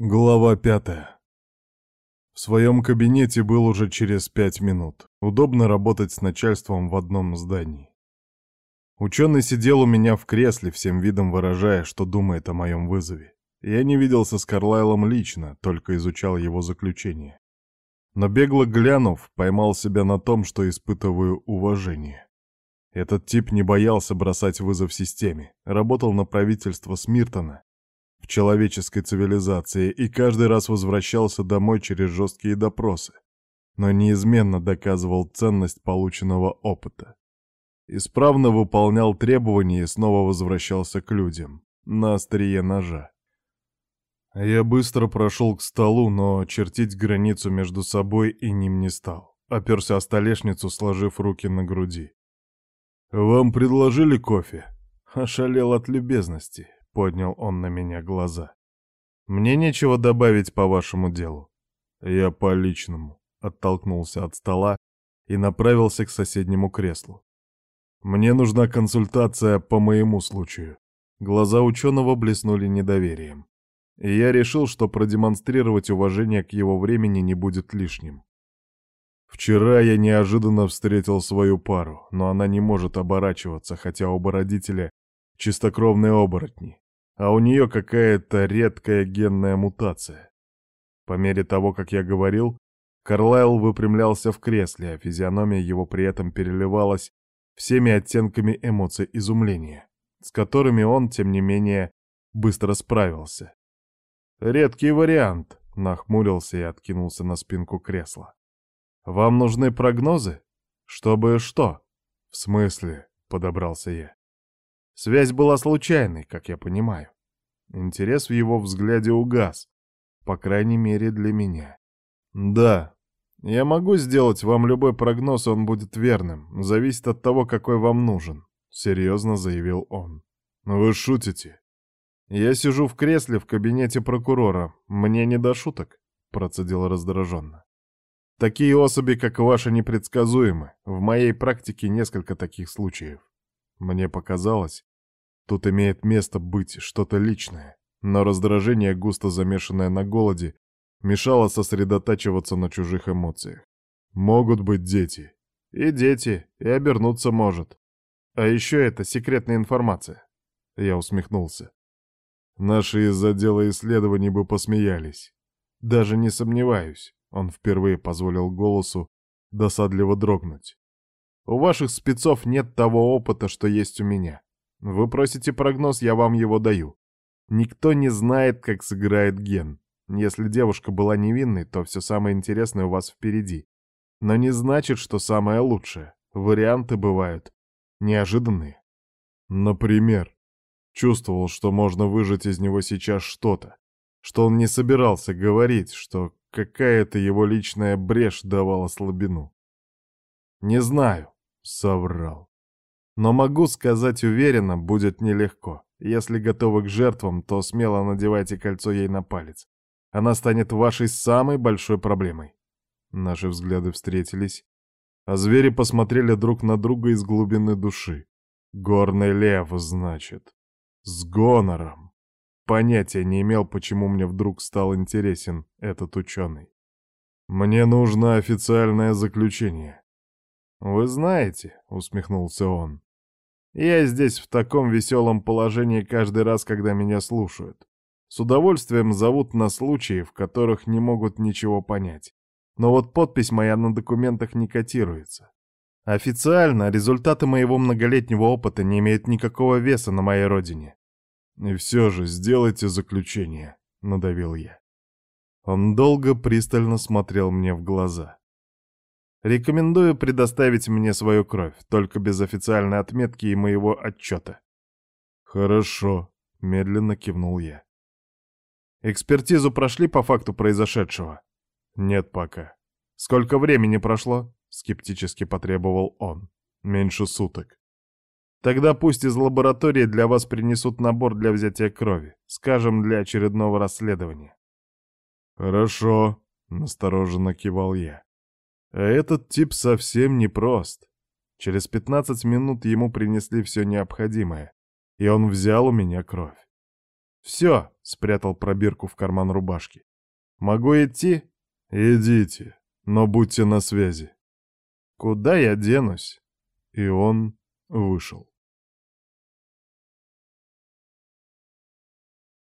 Глава пятая. В своем кабинете был уже через пять минут. Удобно работать с начальством в одном здании. Ученый сидел у меня в кресле, всем видом выражая, что думает о моем вызове. Я не виделся с Карлайлом лично, только изучал его заключение. Но бегло глянув, поймал себя на том, что испытываю уважение. Этот тип не боялся бросать вызов системе, работал на правительство Смиртона в человеческой цивилизации и каждый раз возвращался домой через жесткие допросы, но неизменно доказывал ценность полученного опыта. Исправно выполнял требования и снова возвращался к людям, на острие ножа. Я быстро прошел к столу, но чертить границу между собой и ним не стал. Оперся о столешницу, сложив руки на груди. «Вам предложили кофе?» Ошалел от любезности, поднял он на меня глаза. «Мне нечего добавить по вашему делу». «Я по личному», — оттолкнулся от стола и направился к соседнему креслу. «Мне нужна консультация по моему случаю». Глаза ученого блеснули недоверием. И я решил, что продемонстрировать уважение к его времени не будет лишним. Вчера я неожиданно встретил свою пару, но она не может оборачиваться, хотя оба родителя — чистокровные оборотни, а у нее какая-то редкая генная мутация. По мере того, как я говорил, Карлайл выпрямлялся в кресле, а физиономия его при этом переливалась всеми оттенками эмоций изумления, с которыми он, тем не менее, быстро справился. «Редкий вариант», — нахмурился и откинулся на спинку кресла. «Вам нужны прогнозы? Чтобы что?» «В смысле?» — подобрался я. Связь была случайной, как я понимаю. Интерес в его взгляде угас, по крайней мере для меня. «Да, я могу сделать вам любой прогноз, он будет верным. Зависит от того, какой вам нужен», — серьезно заявил он. «Вы шутите?» «Я сижу в кресле в кабинете прокурора. Мне не до шуток», — процедил раздраженно. Такие особи, как ваша, непредсказуемы. В моей практике несколько таких случаев. Мне показалось, тут имеет место быть что-то личное, но раздражение, густо замешанное на голоде, мешало сосредотачиваться на чужих эмоциях. Могут быть дети. И дети, и обернуться может. А еще это секретная информация. Я усмехнулся. Наши из отдела исследований бы посмеялись. Даже не сомневаюсь. Он впервые позволил голосу досадливо дрогнуть. «У ваших спецов нет того опыта, что есть у меня. Вы просите прогноз, я вам его даю. Никто не знает, как сыграет ген. Если девушка была невинной, то все самое интересное у вас впереди. Но не значит, что самое лучшее. Варианты бывают неожиданные. Например, чувствовал, что можно выжать из него сейчас что-то, что он не собирался говорить, что Какая-то его личная брешь давала слабину. «Не знаю», — соврал. «Но могу сказать уверенно, будет нелегко. Если готовы к жертвам, то смело надевайте кольцо ей на палец. Она станет вашей самой большой проблемой». Наши взгляды встретились, а звери посмотрели друг на друга из глубины души. «Горный лев, значит. С гонором». Понятия не имел, почему мне вдруг стал интересен этот ученый. «Мне нужно официальное заключение». «Вы знаете», — усмехнулся он, — «я здесь в таком веселом положении каждый раз, когда меня слушают. С удовольствием зовут на случаи, в которых не могут ничего понять. Но вот подпись моя на документах не котируется. Официально результаты моего многолетнего опыта не имеют никакого веса на моей родине. «И все же сделайте заключение», — надавил я. Он долго пристально смотрел мне в глаза. «Рекомендую предоставить мне свою кровь, только без официальной отметки и моего отчета». «Хорошо», — медленно кивнул я. «Экспертизу прошли по факту произошедшего?» «Нет пока». «Сколько времени прошло?» — скептически потребовал он. «Меньше суток». Тогда пусть из лаборатории для вас принесут набор для взятия крови, скажем, для очередного расследования. Хорошо, настороженно кивал я. А этот тип совсем непрост. Через 15 минут ему принесли все необходимое, и он взял у меня кровь. «Все», — спрятал пробирку в карман рубашки. «Могу идти?» «Идите, но будьте на связи». «Куда я денусь?» И он вышел.